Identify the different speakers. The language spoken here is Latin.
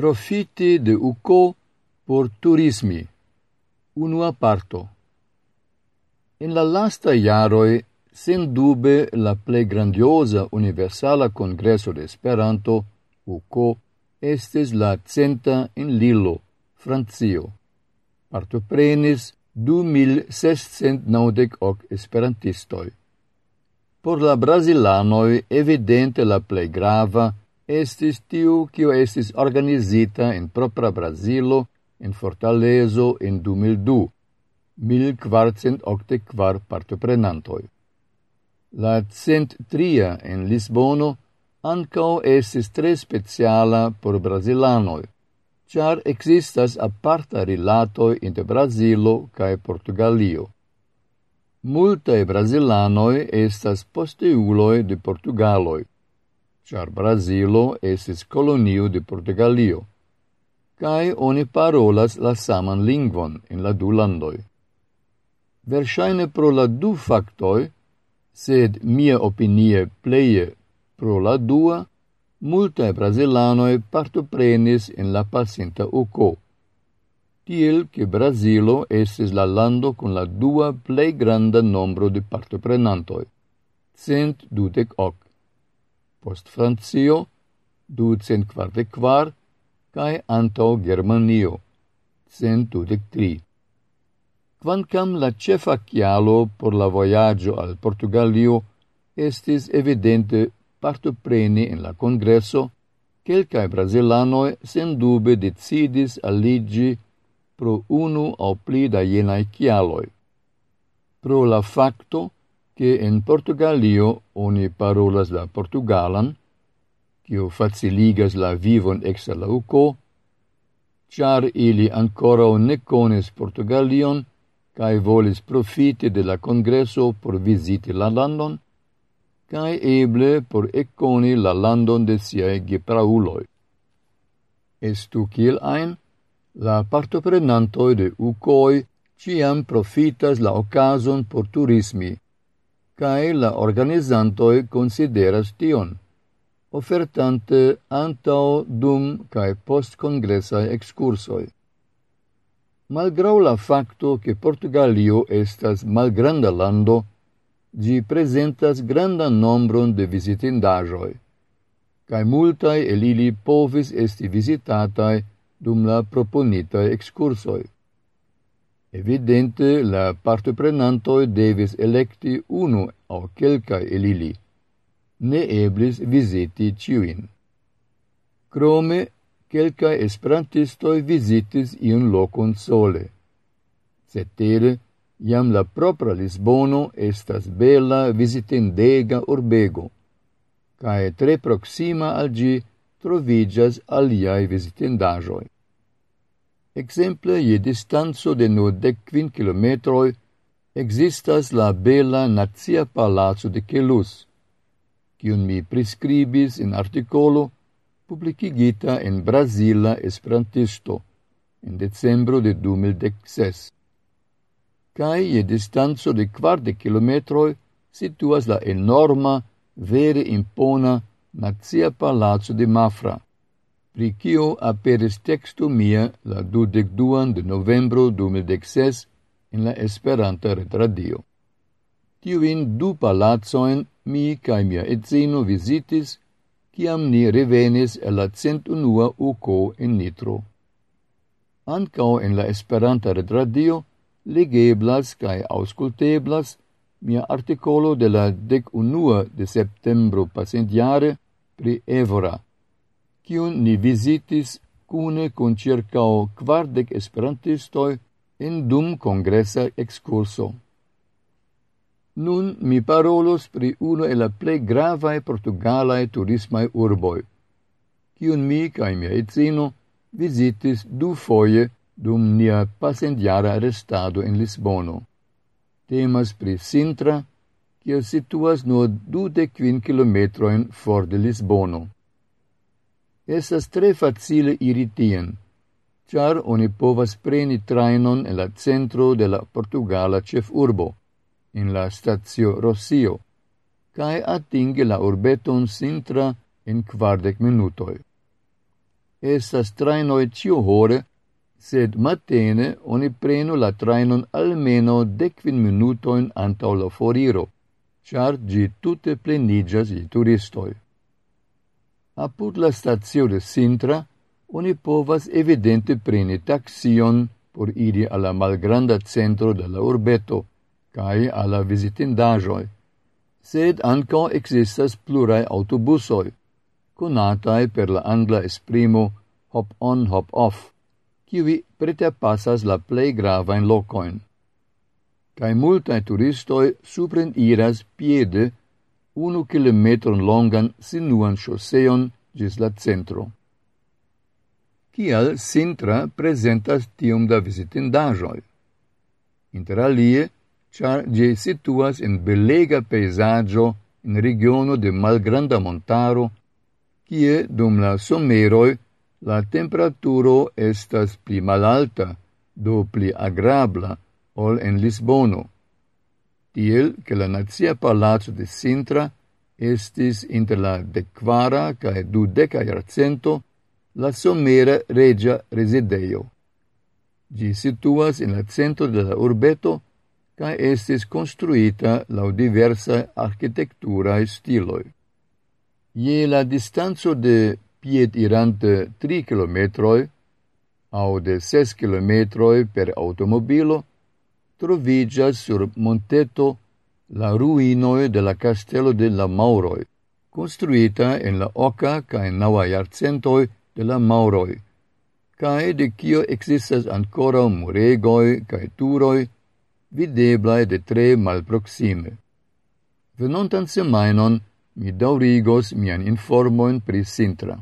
Speaker 1: Profiti de UCO por turismi. Unua parto. En la lasta iaroi, sen dube la plei grandiosa universala congresso de Esperanto, UCO, estes la centa en Lilo, Francio. Partoprenis du mil sescent naudec hoc esperantistoi. Por la brasilanoi evidente la plei grava estis tiu quio estis organizita in propra Brasilo, in Fortalezo in 2002, 1484 partoprenantoi. La cent tria in Lisbono ancao estis tre speciala por brasilanoi, char existas aparta rilatoj inter Brasilo cae Portugalio. Multae brasilanoi estas posteuloi de Portugaloi, char Brasilo estis colonio de Portugalio, cae oni parolas la saman lingvon in la du landoi. Versaine pro la du factoi, sed mia opinie pleie pro la dua, multae brasilanoi partoprenis in la pasinta uco, tiel che Brasilo estis la lando con la dua plei granda nombro de partoprenantoi, cent dudec hoc post Francio, ducent quardec quar, cae anto Germanio, cent dudec tri. Quancam la cefa chialo por la voyaggio al Portugalio estis evidente partopreni in la congresso, quelcae brasilanoi sen dube decidis alligi pro unu au pli da jenae chialoi. Pro la facto che in Portugalio oni parolas la portugalan, quio faciligas la vivon ex la uco, char ili ancora ne cones Portugalion, cae volis profite de la congresso por visiti la landon, cae eble por econi la landon de siae geprauloi. Estu kiel ein, la partoprenantoi de ucoi ciam profitas la ocason por turismi, cae la organizantoi consideras tion, ofertante antau dum cae post congresae excursoi. Malgrau la facto che Portugalio estas malgranda lando, gi presentas grandan nombron de visitindajoi, cae multae el ili povis esti visitatae dum la proponitae excursoi. Evidente la partoprenantoi devis electi unu au kelkaj elili. Ne eblis viziti ciuin. Krome quelcae esperantistoi visitis iun locon sole. Cetere, iam la propra Lisbono estas bela visitendega urbego, cae tre proxima al gi trovigas aliae visitendajoi. exemple je distanzo de nur dekvin kilometroj ekzistas la bela nacia palaco de Kelus, kiun mi priskribis en artikolo publikigita en Brazila Esperantisto en decembro de 2016. Kaj je distanzo de kvardek kilometroj situas la enorma, vere impona nacia palaco de Mafra. pri kio aperis textu mia la 22 de novembro 2016 in la Esperanta retradio. Tiuin du palazzoen mi cae mia etzino visitis ciam ni revenis el la centunua uco in Nitro. Ancao en la Esperanta retradio legeblas cae ausculteblas mia articolo de la 11 de septembro pasentiare pri Evora, kiun ni visitis cune con circao quardec esperantistoi in dum congressa excurso. Nun mi parolos pri uno e la plei gravae portugalae turismae urboi, cium mi cae mia etzino visitis du foie dum nia pasendiara restado in Lisbono. Temas pri Sintra, cio situas nur dudec quin kilometroin for de Lisbono estas tre facile iri tien, char oni povas preni trainon en la centro de la Portugala cefurbo, in la stazio Rossio, cae atinge la urbeton Sintra in quardec minutoi. Estas trainoi cio hore, sed matene oni prenu la trainon almeno decvin minutoin antau la foriro, char gi tutte plenigas i turistoi apud la stazio de Sintra, oni povas evidente preni taxion por iri alla malgranda centro de la urbeto, cae alla visitindajoi. Sed anco existas plurai autobusoi, conatai per la angla esprimo hop-on, hop-off, kiwi preterpassas la plei gravain locoin. Cae multae turistoi supren iras piede unu kilometron longan sinuan choseon gis la centro. Kial Sintra presentas tiom da visitindajoi? Inter alie, char gi situas in belega peisaggio in regiono de malgranda montaro, kie dum la someroi la temperaturo estas pli malalta, do pli agrabla, ol en Lisbono iel che la Nazia Palazzo de Sintra estis inter la dequara cae dudeca iarcento la somera regia resideio. Gi situas in la centro de la urbeto cae estis construita lau diversa architectura stiloi. Ie la distanzo de pied irante 3 kilometroi au de 6 kilometroi per automobilo, trovigas sur monteto la ruinoi de la castello de la Mauroi, construita en la oca cae naua iarcentoi de la Mauroi, cae de cio existas ancora muregoi cae turoi videblae de tre malproxime. Venontan semainon mi daurigos mian informoin pri Sintra.